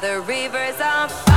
the rivers of